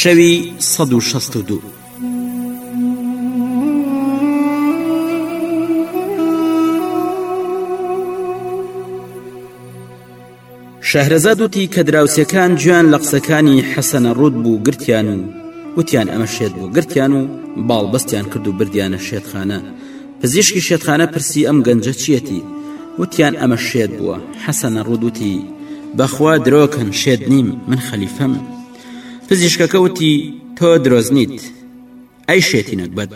شەوی سەد و شەست و دوو شەهرەزاد وتی کە دراوسەکان گویان لە قسەکانی حەسەنە ڕوود بوو گرتیان و وتیان ئەمە شێت بوو گرتیان و باڵبستیان کرد و بردیانە شێتخانە پزیشکی شێتخانە پرسی ئەم گەنجە چیەتی وتیان ئەمە شێت بووە حەسەنە ڕوودوتی بەخوا درۆکەن شێت نیم من خەلیفەم پزیشکەکە وتی تۆ درۆزنیت ئەی شێتی نەگبەت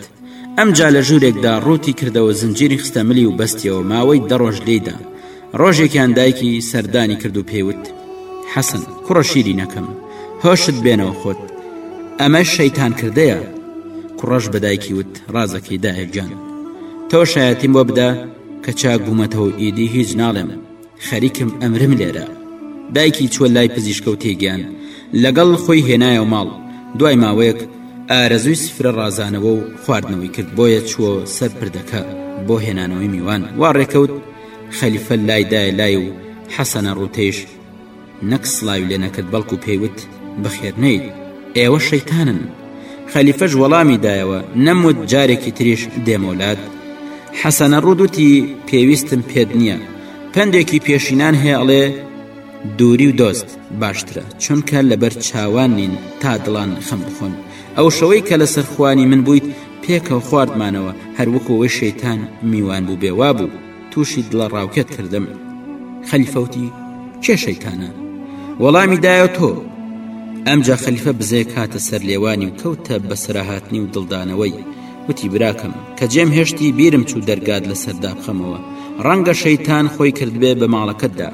ئەمجا لە ژوورێکدا ڕووتی کردەوە زنجیری خستە ملی و بەستیەوە ماوەی دەڕۆژ لێدا ڕۆژێکیان دایکی سەردانی کرد و پێوت حەسن کوڕە شیری نەکەم هۆشت بێنەوە خۆت ئەمە شەیتان کردەیە کوڕەش بەدایکی وت ڕازەکەی دایە گیان تۆ شایەتیم بۆ بدە کە چا گوومەتەوە ئیدی هیچ ناڵێم خەریکم ئەمرم لێرە دایکی چوە لای پزیشکە و تێگەیان لەگەڵ خۆی هێنایە و ماڵ دوای ماوەیەک ئارەزوی سفرە ڕازانەوە و خواردنەوەی کرد بۆیە چوە سەر پردەکە بۆ هێنانەوەی میوان وا ڕێکەوت خەلیفە لای دایە لای و حەسەنە ڕووتەیش نەک سڵاوی لێ نەکرد بەڵکو پێیوت بەخێر نەیت ئێوە شەیتانن خەلیفەش وەڵامی دایەوە نەموت جارێکی تریش دێمەولاد حەسەنە ڕوودوتی پێویستم پێت نییە پندێکی پێشینان هێڵێ دووری و دۆست باشترە چونکە لەبەر چاوان نین تا دڵان خەم بخۆن ئەو شەوەی کە لەسەر خوانی من بوویت پێکەوە خواردمانەوە هەروەکو ئەوەی شەیتان میوان بوو بێ وابوو تووشی دڵە ڕاوکێت کردم خەلیفەوتی کێ شەیتانە وەڵامی دایە تۆ ئەمجا خەلیفە بزێک هاتە سەر لێوانی و کەوتە بەسەرهاتنی و دڵدانەوەی وتی براکەم کە جێم هێشتی بیرم چوو دەرگات لەسەردا بخەمەوە ڕەنگە شەیتان خۆی کردبێ بە ماڵەکەتدا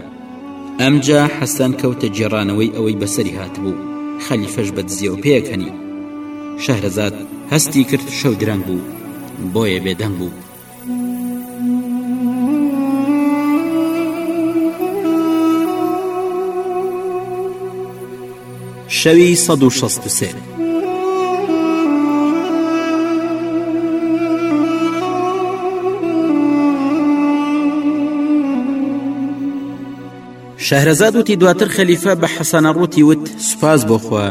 ئەمجا حەسەن کەوتە گێڕانەوەی ئەوەی بەسەری هاتبوو خەلیفەش بە دزیەوە پێکەنی شەهرەزاد هەستی کرد شەو درەنگ بوو بۆیە بێدەنگ بوو شەوی سەد و شەست و سێ. شەهرەزاد وتی دواتر خەلیفە بە حەسەنە ڕووتی وت سوپاس بۆخوا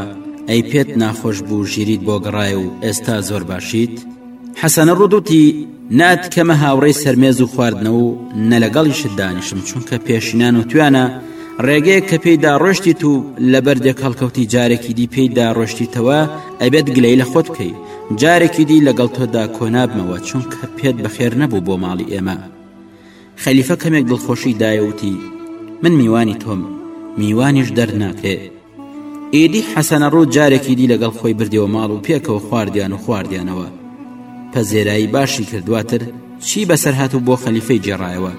ئەی پێت ناخۆش بوو ژیریت بۆ گەڕای و ئێستا زۆر باشیت حەسەنە ڕوود وتی نات کەمە هاوڕێی سەرمێز و خواردنەوە و نە لەگەڵیشت دانیشم چونکە پێشینان و توانە ڕێگەیە کە پێیدا ڕۆشتیت و لە بەردێک هەڵکەوتی جارێکی دی پێیدا ڕۆشتیتەوە ئەبێت گلەی لە خۆت بکەی جارێکی دی لەگەڵ تۆدا کۆنابمەوە چونکە پێت بەخێر نەبوو بۆ ماڵی ئێمە خەلیفە کەمێک دڵخۆشی دایە وتی من میوانی تۆم میوانیش دەرناکرێ ئیدی حەسەنە ڕوو جارێکی دی لەگەڵ خۆی بردەوە ماڵ و پێکەوە خواردیان و خواردیانەوە پەزێرایی باشی کردواتر چی بەسەر هات و بۆ خەلیفەی جێڕایەوە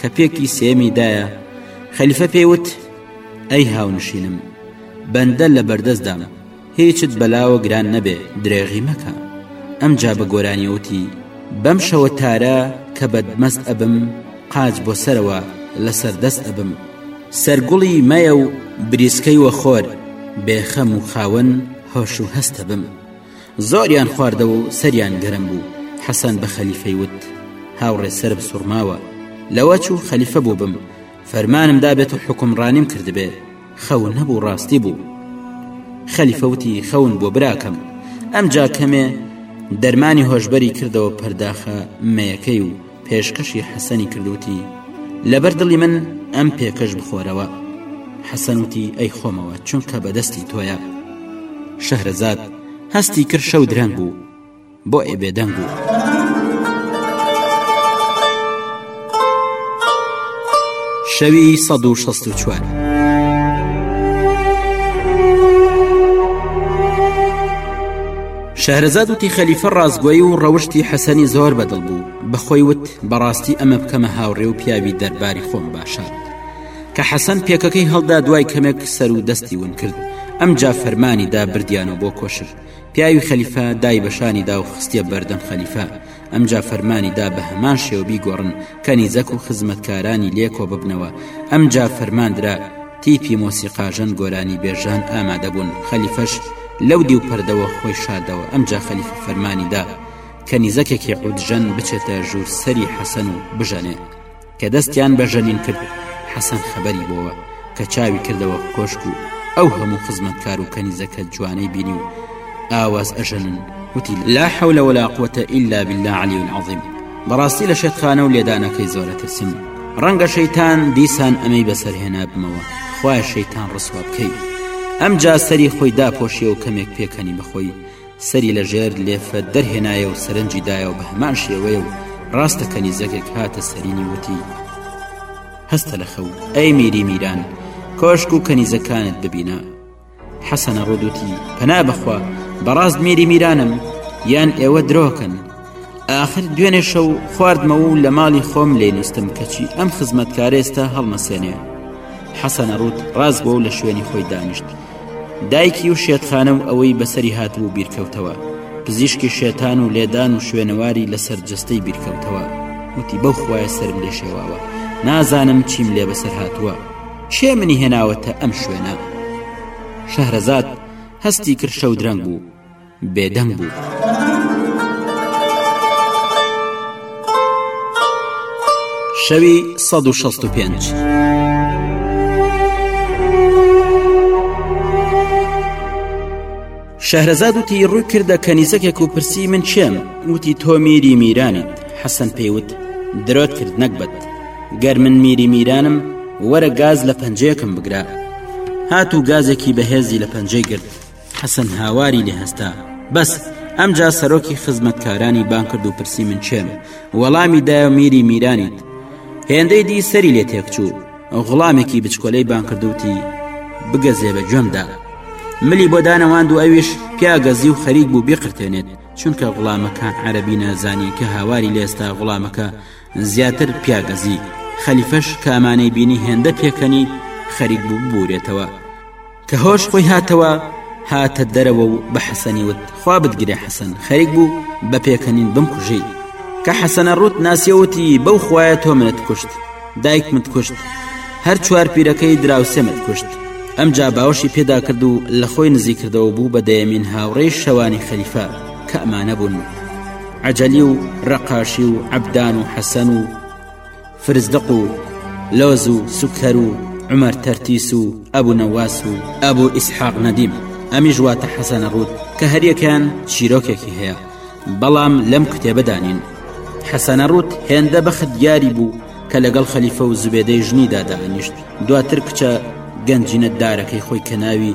کە پێکی سێمی دایە خەلیفە پێوت ئەی هاونشینم بەندە لە بەردەستدام هیچت بەلاوە گران نەبێ درێغی مەکە ئەمجا بە گۆرانی وتی بەم شەوە تارە کە بەدمەست ئەبم قاج بۆ سەرەوە لەسەر دەست ئەبم سەرگوڵی مەیە و بریسکەی وە خۆر بێخەم و خاون هۆش و هەستە بم زۆریان خواردەوە و سەریان گەرم بوو حەسەن بە خەلیفەی وت هاوڕێ سرم سوڕماوە لەوە چوو خەلیفە بوو بم فەرمانم دابێت و حکومڕانیم کردبێت خەون نەبوو ڕاستی بوو. خەلیفە وتی، خەون بووە براکەم. ئەمجا کەمێ دەرمانی هۆشبەری کردەوە پەرداخە مەیەکەی و پێشکەشی حەسەنی کرد وتی، لەبەر دڵی من ئەم پێکەش بخۆرەوە. حەسەن وتی، ئەی خۆمەوە چونکە بەدەستی تۆیە. شەهرەزاد هەستی کرد شەو درەنگ بوو. بۆ ئێ بێدەنگ بوو. شەوی 1664. شەهرەزاد وتی خەلیفە ڕاستگوۆی و ڕەوشی حەسەنی زۆر بەدڵ بوو بەخۆی وت بەڕاستی ئەمە بکەمە هاوڕێ و پیاوی دەرباری خۆم باشە کە حەسەن پێکەکەی هەڵدا دوای کەمێک سەر و دەستی ون کرد ئەم جا فەرمانی دا بردیانە بۆ کۆشک پیاوی خەلیفە دای بەشانی دا و خستە بەردەم خەلیفە ئەمجا فەرمانی دا بە هەمان شێوبی گۆڕن کەنی زەک و خزمەتکارانی لێکۆ ببنەوە ئەمجا فەرماندرا تیپی مۆسیقاژەن گۆرانی بێژان ئامادەبوون خەلیفەش لەو دیو پەردەوە خۆی شادەوە ئەمجا خەلیفە فەرمانی دا کەنیزەکێکی عودژەن بچێتە ژوور سەری حەسەن و بژەنێ کە دەستیان بە ژەنین کرد حەسەن خەبەری بۆوە کە چاوی کردەوە کۆشک و ئەو هەموو خزمەتکار و کەنیزەکە جوانەی بینی و ئاواز ئەژەنن وتی لا حولە ولا قوتە ئللا بالله علی عظیم بەڕاستی لە شێتخانە و لێدانەکەی زۆرە ترسم ڕەنگە شەیتان دیسان ئەمەی بەسەرهێنا بمەوە خوای شەیتان ڕسوا بکەیت ئەم جا سەری خۆی داپۆشی و کەمێک پێکەنی بەخۆی سەری لە ژێر لێفە دەرهێنایە و سەرنجی دایە و بە هەمان شێوەیە و ڕاستە کەنیزەکێک هاتە سەرینی وتی هەستە لە خەو ئەی میری میران کۆشک و کەنیزەکانت ببینە حەسەنە ڕۆدوتی پەنا بخوا بەڕاست میری میرانم یان ئێوە درۆکەن ئاخر دوێنێ شەو خواردمەوە و لە ماڵی خۆم لێ نووسم کەچی ئەم خزمەتکارێستا هەڵمەسێنێ حەسەنە ڕوت ڕاست بۆ و لە شوێنی خۆی دانیشت دایکی و شێتخانە و ئەوەی بەسەری هاتبوو بیرکەوتەوە پزیشکی شێتان و لێدان و شوێنەواری لەسەر جستەی بیرکەوتەوە وتی بەو خوایە سرم لێ شێواوە نازانم چیم لێ بەسەر هاتووە چێ منی هێناوەتە ئەم شوێنە شەهرەزاد هەستی کرشە و درەنگ بوو بێدەنگ بوو. شەوی سەد و شەست و پێنج. شەهرەزاد وتی ڕووی کردە کەنیزەکێک و پرسی من چێم وتی تۆ میری میرانیت حەسەن پێیوت درۆت کرد نەکبەت گەر من میری میرانم وەرە گاز لە پەنجەیەکم بگرە هات و گازێکی بەهێزی لە پەنجەی گرت حەسەن هاواری لێ هەستا بەس ئەمجا سەرۆکی خزمەتکارانی بان کرد و پرسی من چێم وەڵامی دایە میری میرانیت هێندەی دی سەری لێ تێکچوو غڵامێکی بچکۆلەی بان کردوتی بگەزێ بە گوێمدا ملی بۆ دانەواند و ئەویش پیاگەزی و خەریک بوو بقرتێنێت چونکە غڵامەکە عەربی نازانی کە هاواری لێستا غڵامەکە زیاتر پیاگەزی خەلیفەش کامانەی بینی هێندە پێکەنی خەریک بوو بورێتەوە کە هۆش خۆی هاتەوە هاتە دەرەوە و بە حەسەنی وت خوا بتگرێ حەسەن خەریک بوو بە پێکەنین بم کوژی کە حەسەنە ڕوت ناسیەوتی بەو خویە تۆ منت کوشت دایک من کوشت هەر چوار پیرەکەی دراوسێمت کوشت ئەم جا باوشی پێدا کرد و لە خۆی نزی کردەوە بوو بە دەیەمین هاوڕێی شەوانی خەلیفە کە ئەمانە بوون عجلی و ڕقاشی و عبدان و حەسەن و فرزدق و لۆز و سوکەر و عمر تەرتیس و ئەبوو نەواس و ئەبوو ئیسحاق نەدیم ئەمیش واتە حەسەنە ڕوود کە هەریەکان چیرۆکێکی هەیە بەڵام لەم کتێبەدانین حەسەنە ڕوت هێندە بەخت دیاری بوو کە لەگەڵ خەلیفە و زبێدەی ژنیدا دانیشت دواتر کچە گەنجینە دارەکەی خۆی کە ناوی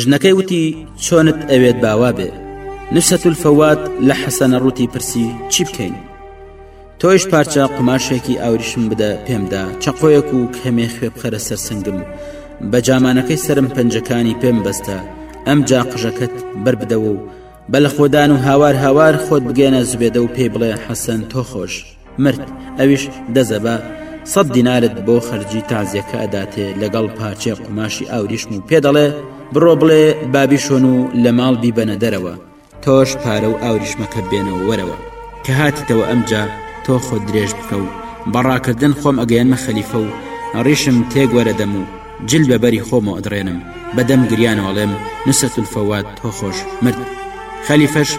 ژنەکەی وتی چۆنت ئەوێت باوا بێ نوسەت الفەوات لە حەسەنە ڕووتی پرسی چی بکەین تۆیش پارچە قوماشێکی ئاوریشم بدە پێمدا چەقۆیەک و کەمێ خوێ بخەرە سەر سنگم بە جامانەکەی سرم پەنجەکانی پێم بەستە ئەم جا قژەکەت بربدەوە و بە لە خۆدان و هاوار هاوار خۆت بگەێنە زبێدە و پێی بڵێ حەسەن تۆ خۆش مرد ئەویش دەزەبە سەد دینارت بۆ خەرجی تازیەکە ئەداتێ لەگەڵ پارچێ قوماشی ئاوریشم و پێ دەڵێ بڕۆ بڵێ بابی شۆن و لە ماڵ بیبەنە دەرەوە تۆش پارە و ئاوریشمەکە بێنەوە وەرەوە کە هاتیتەوە ئەمجا تۆ خۆ درێژ بکە و بەڕاکردن خۆم ئەگەیەنمە خەلیفە و ڕیشم تێک وەرەدەم و جل بە بەری خۆمەوە ئەدڕێنم بە دەم گریانەوە ئەڵێم نوسرەت الفەواد تۆ خۆش مرد خەلیفەش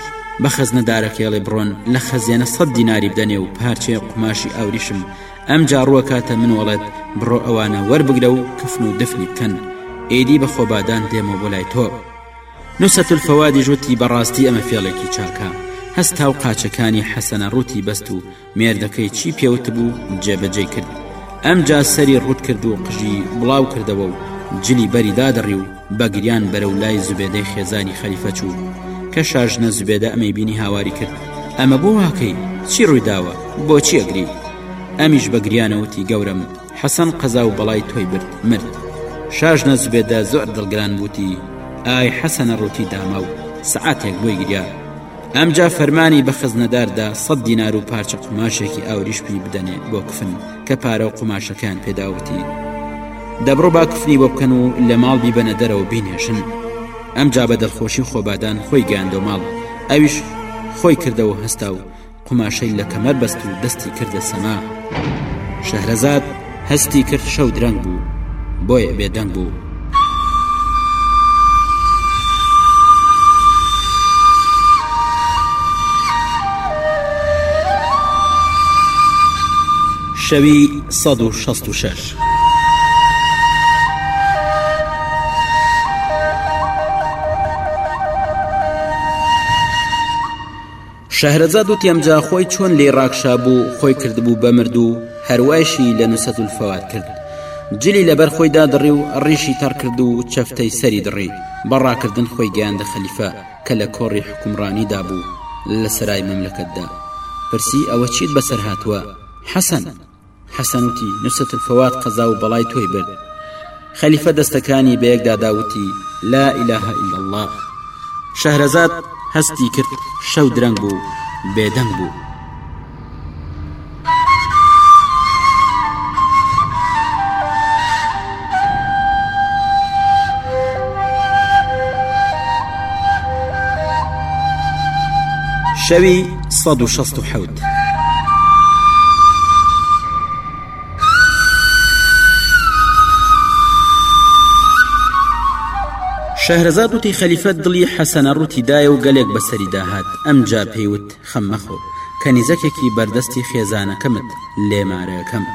بە خەزنەدارەکەی ئەڵێ بڕۆن لە خەزێنە سەد دیناری بدەنێ و پارچەیە قوماشی ئاوریشم ئەم جاڕووە کاتە من وەڵێت بڕۆ ئەوانە وەربگرە و کفن و دفنی بکەن ئێدی بە خۆبادان دێمە بۆ لای تۆ نوسەت الفەوادی ژوتی بەڕاستی ئەمە فێڵێکی چاکە هەستا و قاچەکانی حەسەنە ڕووتی بەست و مێردەکەی چی پێوتبوو جێبەجێی کرد ئەمجا سەری ڕوت کرد و قژی بڵاو کردەوە و جلی بەری دادڕی و بەگریان بەرە و لای زوبێدەی خێزانی خەلیفە چوو کە شاژنە زوبێدە ئەمەی بینی هاواری کرد ئەمە بۆ واکەی چی ڕوویداوە بۆچی ئەگری ئەمیش بەگریانەوتی گەورم حەسەن قەزا و بەڵای تۆی برد مرد شاژنە زوبێدە زۆر دڵگران بوتی ئای حەسەنە ڕووتی داماو سعاتێک بۆی گریا ئەمجا فەرمانی بە خزنەداردا سەد دینار و پارچە قوماشێکی ئاوریش پێی بدەنێ بۆ کفن کە پارە و قوماشەکان پێداوتی دەبڕۆ با کفنی بۆ بکەن و لە ماڵ بیبەنە دەرەوە بینێشن ئەمجا بە دەخۆشی خۆبادان خۆی گاندۆ ماڵ ئەویش خۆی کردەوە هەستا و قوماشەی لە کەمەر بەست و دەستی کردە سەما شەهرەزاد هەستی کرد شەو درەنگ بوو بۆیە بێدەنگ بوو شەوی 1666. شەهرەزاد وتی ئەمجا خۆی چۆن لێی ڕاکشابوو خۆی کردبوو بە مردوو هەروایشی لە نووسەد الفوات کرد جلی لەبەر خۆی دادڕی و ڕیشی تەڕ کرد و چەفتەی سەری دڕی بە ڕاکردن خۆی گەیاندە خەلیفە کە لە کۆڕی حکومڕانیدا بوو لە سەرای مەملەکەتدا پرسی ئەوە چیت بەسەر هاتووە حەسەن حەسەن وتی نوسرەت الفوات قەزا و بەڵای تۆی برد خەلیفە دەستەکانی بەیەکدا دا وتی لا اله الا الله شەهرەزاد هەستی کرد شەو درەنگ بوو بێدەنگ بوو شەوی سەد و شەست و حەوت. شەهرەزاد وتی خەلیفەت دڵی حەسەنە ڕووتی دایە و گەلێک بەسەری داهات ئەم جا پێیوت خەم مەخۆ کەنیزەکێکی بەردەستی خێزانەکەمت لێمارەکەم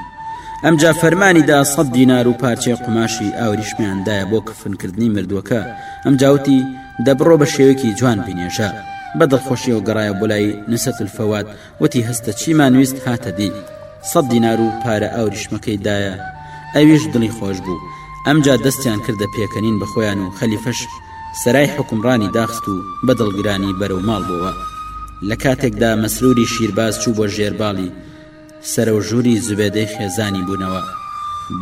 ئەم جا فەرمانی دا سەد دینار و پارچەی قوماشی ئاوریشمیاندایە بۆ کفنکردنی مردووەکە ئەم جاوتی دەبڕۆ بە شێوەیەکی جوان بینێژە بە دڵخۆشیەوە گەڕایە بۆ لای نووسەت الفەوات وتی هەستە چیمان ویست هاتە دی سەد دینار و پارە ئاوریشمەکەی دایە ئەویش دڵی خۆش بوو ئەمجا دەستیان کردە پێکەنین بە خۆیان و خەلیفەش سەرای حکومڕانی داخست و بە دڵگرانی بەرەو ماڵ بووە لە کاتێکدا مەسروری شیرباز چوو بۆ ژێرباڵی سەرەوژووری زوبێدەی خێزانی بوونەوە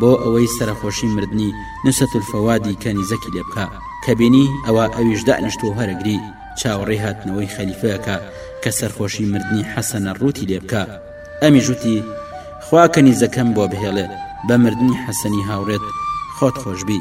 بۆ ئەوەی سەرەخۆشی مردنی نوسەت الفوادی کەنیزەکی لێ بکا کە بینی ئەوا ئەویش دانیشت و هەرەگری چاوەڕێی هاتنەوەی خەلیفە ئەکا کە سەرخۆشی مردنی حەسەن الروتی لێ بکا ئەمیش وتی خوا کەنیزەکەم بۆ بهێڵێ بە مردنی حەسەنی هاوڕێت خۆت خۆشبی.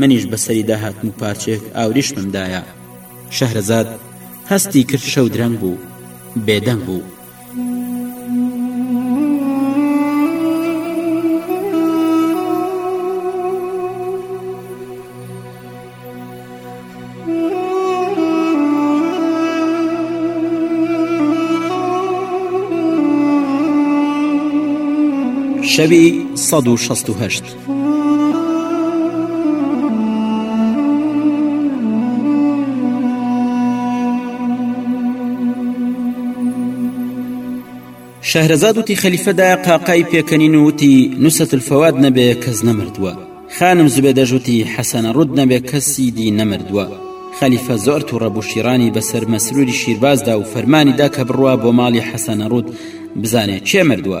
منیش بەسەری داهاتم و پارچێک ئاوریشمم دایە شەهرەزاد هەستی کرد شەو درەنگ بوو بێدەنگ بوو. شەوی 16 16. شەهرەزاد وتی خەلیفەدا قاقای پێکەنین و وتی نووسەت الفەواد نەبێ کەس نەمردووە خانم زبێ دەژوتی حەسەنە ڕوت نەبێ کەسی دی نەمردووە خەلیفە زۆر تووڕە بوو شیرانی بەسەر مەسروری شیربازدا و فەرمانیدا کە بڕوا بۆ ماڵی حەسەنە ڕوت بزانێ چێ مردووە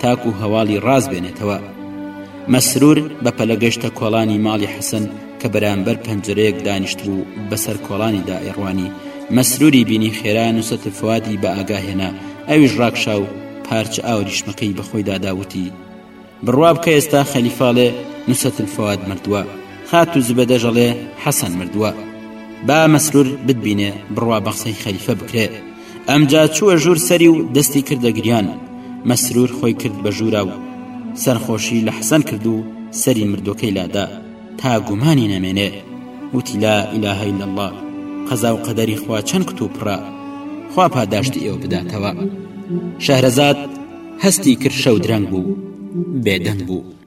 تاکو هەواڵی ڕاست بێنێتەوە مەسرور بە پەلە گەشتە کۆڵانی ماڵی حەسەن کە بەرامبەر پەنجەرەیەک دانیشت بوو بەسەر کۆڵانی دائێڕوانی مەسروری بینی خێرا نووسەت فوادی بە ئاگاهێنا ئەویش ڕاکشا و پارچە ئاوریشمەکەی بەخۆی داداوتی بڕوا بکە ئێستا خەلیفاڵێ نووسەت فواد مردووە خات و زبەدەژەڵێ حەسەن مردووە با مەسرور بتبینێ بڕوا بەقسەی خەلیفە بکرێ ئەمجا چووە ژوور سەری و دەستی کردە گریان مەسرور خۆی کرد بە ژوورا و سەرخۆشی لە حەسەن کرد و سەری مردوەکەی لادا تا گومانی نەمێنێ وتی لا ئیلاهە الا الله قەزا و قەدەری خوا چەند کتوو پڕە خوا پاداشتی ئێوە بداتەوە شەهرەزاد هەستی کرد شەو درەنگ بوو بێدەنگ بوو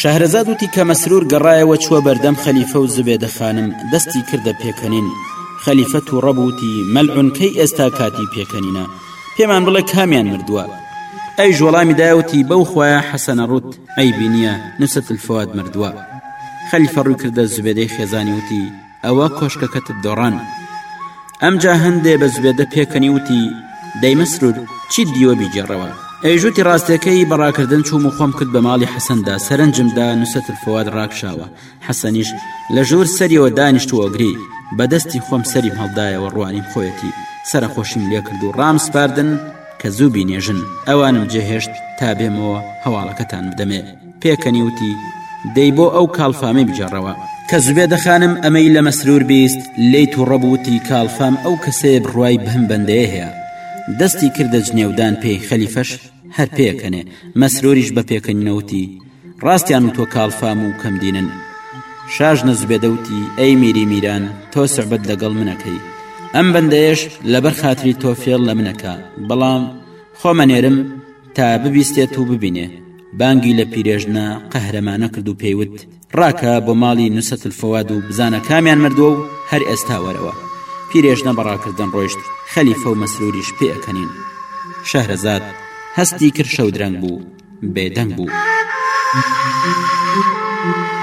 شەهرەزاد وتی کە مەسرور گەڕایەوە چووە بەردەم خەلیفە و زبێدە خانم دەستی کردە پێکەنین خەلیفە تووڕە بوو وتی مەلعون کەی ئێستا کاتی پێکەنینە پێمان بڵێ کامیان مردووە ئەویش وەڵامی دایە وتی بەو خوایە حەسەنە ڕووت ئەیبینیە نوسرەتولفواد مردووە خەلیفە ڕووی کردە زبێدەی خێزانی وتی ئەوە کۆشکەکەتت دۆڕان ئەمجا هەندێ بە زبێدە پێکەنی وتی دەی مەسرور چی دیوە بیگێڕەوە ئەیژوتی ڕاستەکەی بەڕاکردن چوم و خۆم کرد بە ماڵی حەسەندا سەرنجمدا نووسەتر فواد ڕاکشاوە حەسەنیش لە ژوور سەریەوە دانیشتوەگری بەدەستی خۆم سەریم هەڵدایەوە ڕوانیم خۆیەتی سەرخۆشیم لێکرد و ڕام سپاردن کە زوو بینێژن ئەوانم جێهێشت تا بێمەوە هەواڵەکەتان بدەمێ پێکەنی وتی، دەی بۆ ئەو کاڵفامەی بگێڕەوە. کە زوبێدە خانم ئەمەی لە مەسرور بیست، لێی توڕە بوو وتی، کاڵفام ئەو کەسەیە بڕوای بەم بەندەیە هەیە. دەستی کردە جنێودان پێی خەلیفەش هەر پێکەنێ. مەسروریش بە پێکەنینە وتی، ڕاستیان وتووە کاڵفام و کەم دینن. شاژنە زوبێدە وتی، ئەی میری میران تۆ سوعبەت لەگەڵ من ئەکەی. ئەم بەندەیەش لەبەر خاتری تۆ فێڵ لە من ئەکا، بەڵام خۆم ئەنێرم، تا ببیستێت و ببینێ بانگی لە پیرێژنە قەهرەمانە کرد و پێیوت ڕاکە بۆ ماڵی نووسەت الفەواد و بزانە کامیان مردووە و هەر ئێستا وەرەوە پیرێژنە بەڕاکردن ڕۆیشت خەلیفە و مەسروریش پێەکەنین شەهرەزاد هەستی کرد شەودرەنگ بوو بێدەنگ بوو. Thank you.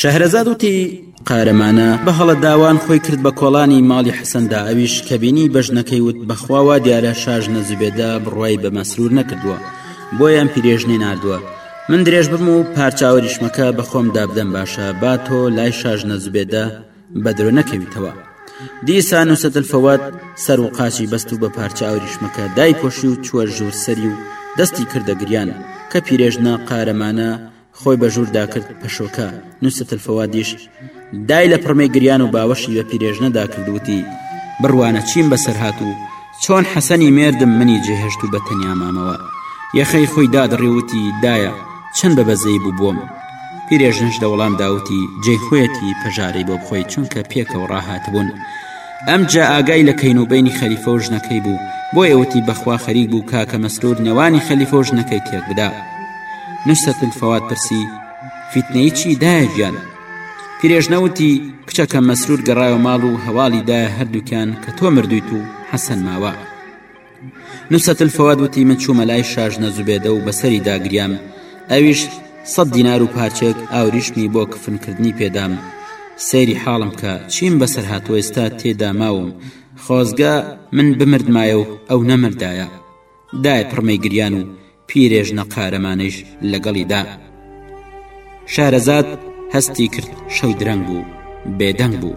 شەهرەزاد وتی قارەمانە بە هەڵە داوان خۆی کرد بە کۆڵانی ماڵی حەسەندا ئەویش کە بینی بەژنەکەی وت بەخواوا دیارە شاژنە زوبێدە بڕوای بە مەسرور نەکردووە بۆیان پیرێژنەی نردووە من درێژ بم و پارچاوریشمەکە بەخۆم دابدەم باشە با تۆ لای شاژنە زوبێدە بە درۆ نەکەویتەوە دیسان و سەتلفەوەت سەر و قاچی بەست و بە پارچە ئەوریشمەکە دای پۆشی و چووە ژوور سەری و دەستی کردە گریان کە پیرێژنە قارەمانە خۆی بە ژوور داکرد پەشۆکە نووسە تلفەوادیش دای لە پڕمەی گریان و باوەشی بە پیرێژنەدا کردوتی بڕوانە چیم بەسەر هات و چۆن حەسەنی مێردم منی جێهێشت و بە تەنیا مامەوە یەخەی خۆی دادڕی وتی دایە چەند بە بەزەی بوو بۆم پیرێژنش لە وەڵام داوتی جێ خۆیەتی پەژارەی بۆ بخۆی چونکە پێکەوە ڕاهاتبوون ئەم جا ئاگای لە کەین و بینی خەلیفە و ژنەکەی بوو بۆ ئێوەتی بەخوا خەریک بوو کاکە مەسرور نێوانی خەلیفە و ژنەکەی تێک بدا نوسرەت بن فەواد پرسی فیتنەی چی دایە گیان پیرێژنەوتی کچەکە مەسرور گەڕایەوە ماڵ و هەواڵی دایە هەردووکیان کە تۆ مردویت و حەسەن ماوە نوسەت الفەواد وتی من چوومە لای شاژنە زوبێدە و بەسەری داگریان ئەویش سەد دینار و پارچێک ئاوریشمی بۆ کفنکردنی پێدام سەیری حاڵم کە چیم بەسەر هاتووە ئێستا تێدا ماوم خۆزگە من بمردمایە و ئەو نەمردایە دای پڕمەی گریان و پیرێژنە قارەمانەیش لەگەڵیدا. شارەزاد هەستی کرد شەو درەنگ بوو بێدەنگ بوو.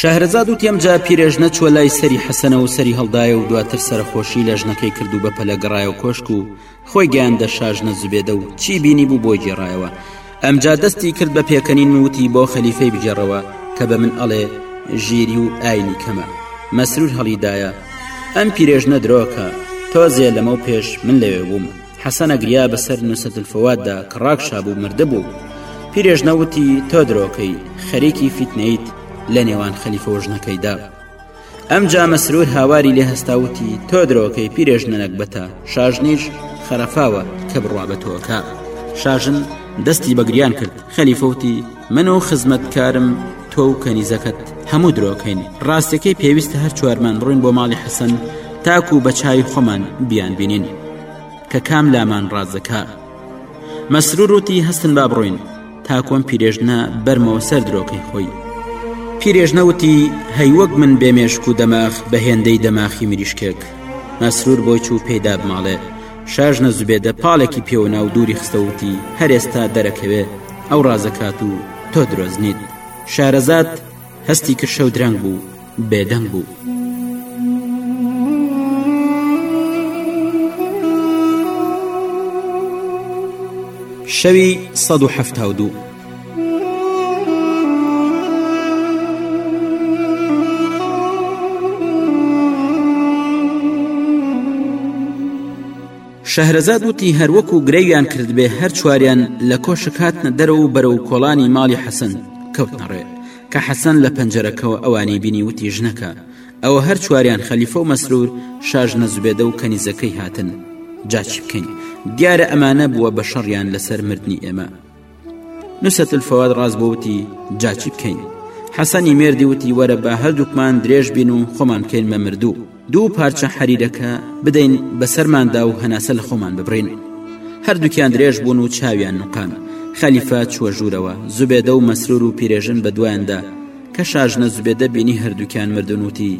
شەهرەزاد وتی ئەمجا پیرێژنە چووە لای سەری حەسەنەوە و سەری هەڵدایە و دواتر سەرەخۆشی لە ژنەکەی کرد و بەپەلە گەڕایەوە کۆشک و خۆی گەیاندە شاژنە زوبێدە و چی بینی بوو بۆی گێڕایەوە ئەمجا دەستی کرد بە پێکەنین وتی بۆ خەلیفەی بگێڕەوە کە بە من ئەڵێ ژیری و ئاینی کەمە مەسرور هەڵیدایە ئەم پیرێژنە درۆکە تۆزێ لەمەو پێش من لەوێ بووم حەسەن ئەگریا بەسەر نووسەت الفواددا کە ڕاکشابوو مردبوو پیرێژنە وتی تۆ درۆکەی خەریکی فیتنەیت لە نێوان خەلیفە و ژنەکەیدا ئەم جا مەسرور هاواری لێ هەستاوتی تۆ درۆکەی پیرێژنە نەکبەتە شاژنیش خەرفاوە کە بڕوا بە تۆکە شاژن دەستی بەگریان کرد خەلیفەوتی من و خزمەتکارم تۆ و کەنیزەکەت هەموو درۆکەین ڕاستەکەی پێویستە هەر چوارمان ڕوین بۆ ماڵی حەسەن تاکو و بە چاوی خۆمان بیان بینین کە کام لامان ڕازەکە مەسرور وتی هەستن با بڕۆین تاکۆم پیرێژنە بەرمەوە سەر درۆکەی خۆی پیرێژنەوتی هەی وەک من بێمێشک و دەماخ بە هێندەی دەماخی مریشکێک مەسرور بۆی چوو پێدا بماڵێ شاژنە زوبێدە پاڵێکی پێوە ناو دووری خستەوتی هەرێستا دەرەکەوێ ئەو ڕازەکات و تۆ درۆزنیت شارەزات هەستی کە شەو درەنگ بوو بێدەنگ بوو. شەوی 1970. شەهرەزاد وتی هەر وەکو گرەویان کردبێ هەر چواریان لە کۆشک هاتنە دەرەوە و بەرەو کۆڵانی ماڵی حەسەن کەوتنە ڕێ کە حەسەن لە پەنجەرەکەوە ئەوانی بینی وتی ژنەکە ئەوە هەر چواریان خەلیفە و مەسرور شاژنە زوبێدە و کەنیزەکەی هاتن جا چی بکەین دیارە ئەمانە بووە بە شەڕیان لەسەر مردنی ئێمە نوسەت الفەواد ڕاست بۆ وتی جاچی بکەین حەسەنی مێردی وتی وەرە بە هەردووکمان درێژ بین و خۆمان بکەین بە مردوو دوو پارچە حەریرەکە بدەین بەسەرماندا و هەناسە لە خۆمان ببڕین هەردووکیان درێژ بوون و چاویان نقان خەلیفە چووە ژوورەوە زوبێدە و مەسرور و پیرێژن بە دوایاندا کە شاژنە زوبێدە بینی هەردووکیان مردون وتی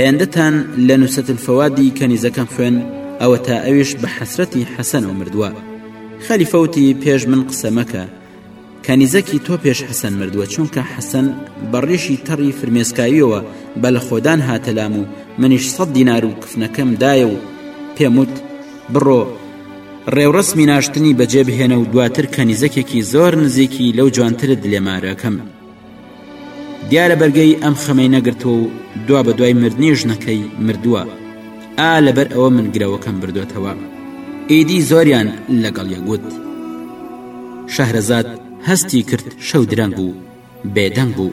هێندەتان لە نووسەت الفەوادی کەنیزەکەم خوێن ئەوە تا ئەویش بە حەسرەتی حەسەنەوە مردووە خەلیفەوتی پێش من قسە مەکە کەنیزەکی تۆ پێش حەسەن مردووە چونکە حەسەن بەڕیشی تەڕی فرمێسکاویەوە بە لە خۆدان هاتەلام و منیش سەد دینار و کفنەکەم دایە و پێم وت بڕۆ ڕێوڕسمی ناشتنی بەجێ بهێنە و دواتر کەنیزەکێکی زۆر نزیکی لەو جوانترت لێمارەکەم دیارە بەرگەی ئەم خەمەی نەگرتووە و دوا بە دوای مردنی ژنەکەی مردووە ئا لەبەر ئەوە من گرەوەکەم بردوێتەوە ئیدی زۆریان لەگەڵ یەگوت شەهرەزاد هەستی کرد شەو درەنگ بوو بێدەنگ بوو.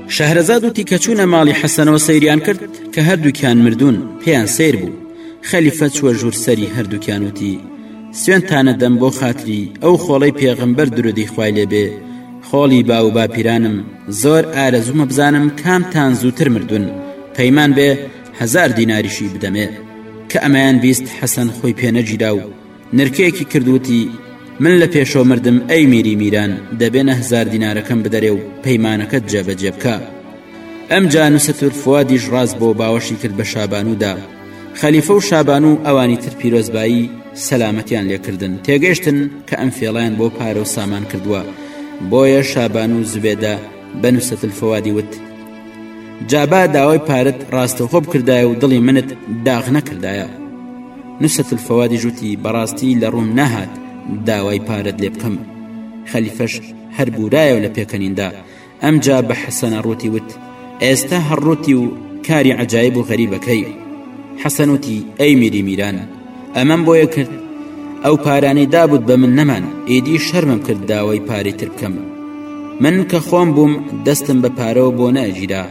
شەهرەزاد وتی کە چوونە ماڵی حەسەنەوە سەیریان کرد کە هەردووکیان مردوون پێیان سیر بوو خەلیفە چووە ژوور سەری هەردووکیان وتی سوێنتانە دەم بۆ خاتری ئەو خۆڵەی پێغمبەر درودی خوای لێبێ خۆڵی باو و باپیرانم زۆر ئارەزوومە بزانم کامتان زووتر مردوون پەیمان بێ هەزار دیناریشی بدەمێ کە ئەمەیان بیست حەسەن خۆی پێنەگیرا و نرکێکی کرد وتی من لە پێشەوە مردم ئەی میری میران دەبێ نەهزار دینارەکەم بدەرێ و پەیمانەکەت جێبەجێ بکە ئەم جانوسە تورفوادیش ڕاست بۆ باوەشی کرد بە شابانودا خەلیفە و شابان و ئەوانی تر پیرۆزبایی سەلامەتیان لێکردن تێگەشتن کە ئەم فێڵیان بۆ پارە و سامان کردووە بۆیە شابان و زبێدە بەنووسەتلفەوادی وت جابا داوای پارت ڕاستەوخۆ بکردایە و دڵی منت داغ نەکردایە نووسەت الفەوادی ژووتی بەڕاستی لە ڕوون نەهات داوای پارت لێ بکەم خەلیفەش هەر بورایە و لە پێکەنیندا ئەمجا بە حەسەنە ڕووتی وت ئێستا هەڕوتی و کاری عجایب و غەریبەکەی حەسەنوتی ئەی میری میران ئەمەم بۆیە کرد ئەو پارانەی دابوت بە من نەمان ئیدی شەرمم کرد داوای پارەی تر بکەم من کە خۆم بووم دەستم بە پارەوە بۆ ناگیرا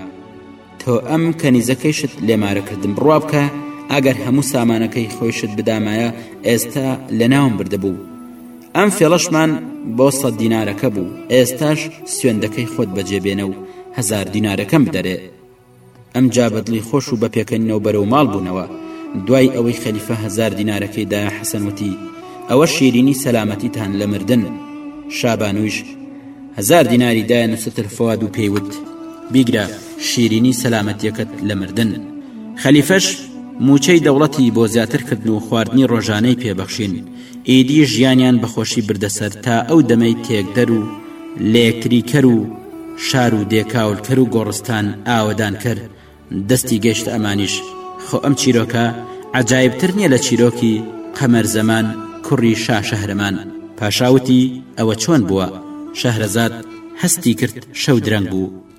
تۆ ئەم کەنیزەکەیشت لێمارەکردم بڕوا بکە ئەگەر هەموو سامانەکەی خۆیشت بدامایە ئێستا لە ناوم بردەبوو ئەم فێڵەشمان بۆ سە دینارەکە بوو ئێستاش سوێندەکەی خۆت بەجێبێنە و هزار دینارەکەم بدەرێ ئەمجا بە دڵی خۆش و بە پێکەنینەوە بەرەو ماڵ بوونەوە دوای ئەوەی خەلیفە هەزار دینارەکەی دایە حەسەن وتی ئەوە شیرینی سەلامەتیتان لە مردن شابانویش هزار دیناری دایە نووسەتر فواد و پێیوت بیگرە شیرینی سەلامەتیەکەت لە مردن خەلیفەش موچەی دەوڵەتی بۆ زیاتر کردن و خواردنی ڕۆژانەی پێبەخشین ئیدی ژیانیان بە خۆشی بردە سەر تا ئەو دەمەی تێکدەر و لەیەکتری کەر و شار و دێکاولکەر و گۆڕستان ئاوەدان کەر دەستی گەشت ئەمانیش خۆ ئەم چیرۆکە عجاایبتر نییە لە چیرۆکی قەمەر زەمان کوڕی شا شەهرەمان پاشاوتی ئەوە چۆن بووە شەهرەزاد هەستی کرد شەو درەنگ بوو